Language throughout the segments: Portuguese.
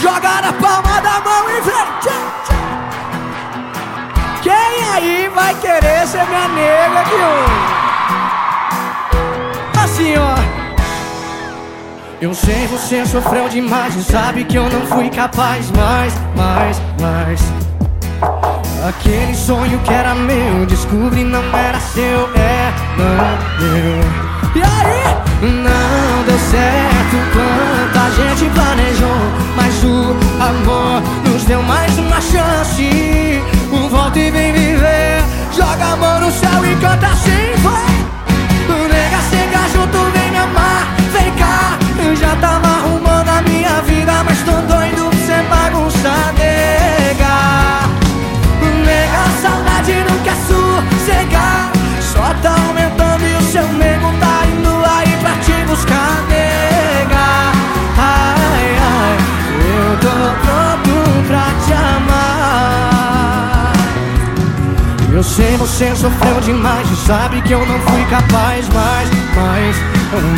Joga na palma da mão e vem. Quem aí vai querer ser minha nega de hoje? Assim, ó. Eu sei você sofreu demais e sabe que eu não fui capaz mais, mais, mais. Aquele sonho que era meu, descobri não era seu, é, não deu. E aí? Não deu certo quanto a gente planejou Mas o amor nos deu mais uma chance. Um volta e vem viver. Joga a mão no céu e canta assim, vai Eu sei você sofreu demais e sabe que eu não fui capaz mais, mais,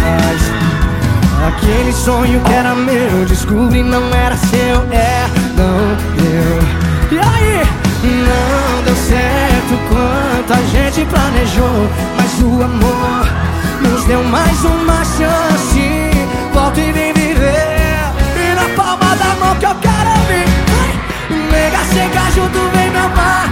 mais. Aquele sonho que era meu, descobri não era seu, é, não deu E aí? Não deu certo quanto a gente planejou Mas o amor nos deu mais uma chance. Volta e vem viver. E na palma da mão que eu quero ouvir. Nega, chega junto, vem me amar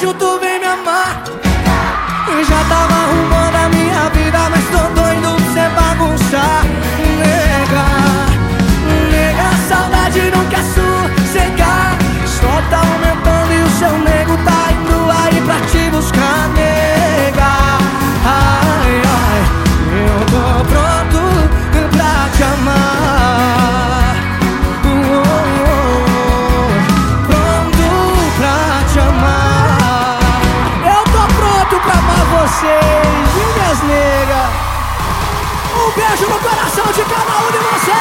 chega junto, vem me amar. Já tava arrumando a minha vida Mas tô doido pra você bagunçar. Nega, nega, a saudade não quer sossegar Só tá aumentando e o seu nego vocês, minhas negas? Um beijo no coração de cada um de vocês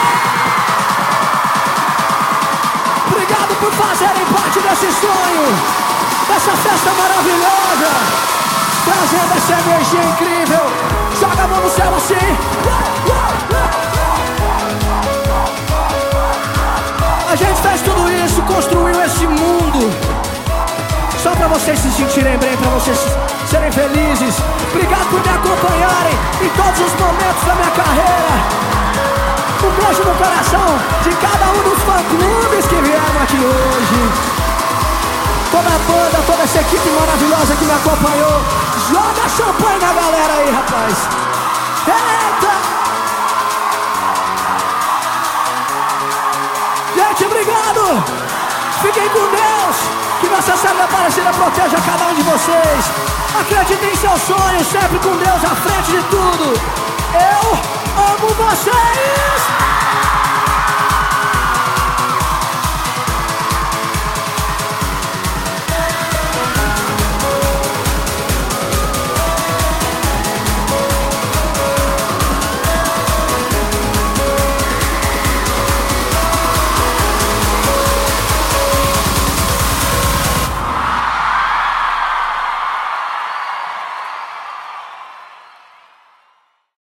Obrigado por fazerem parte desse sonho essa festa maravilhosa, trazendo essa energia incrível. Joga a mão no céu assim. A gente fez tudo isso, construiu esse mundo. Só para vocês se sentirem bem, para vocês felizes. Obrigado por me acompanharem em todos os momentos da minha carreira. Um beijo no coração de cada um dos fã-clubes que vieram aqui hoje. Toda a banda, toda essa equipe maravilhosa que me acompanhou. Joga champanhe na galera aí, rapaz. Eita! Gente, obrigado! Fiquem com Deus. Que Nossa Senhora Aparecida proteja cada um de vocês. Acreditem em seus sonhos, sempre com Deus à frente de tudo. Eu amo vocês!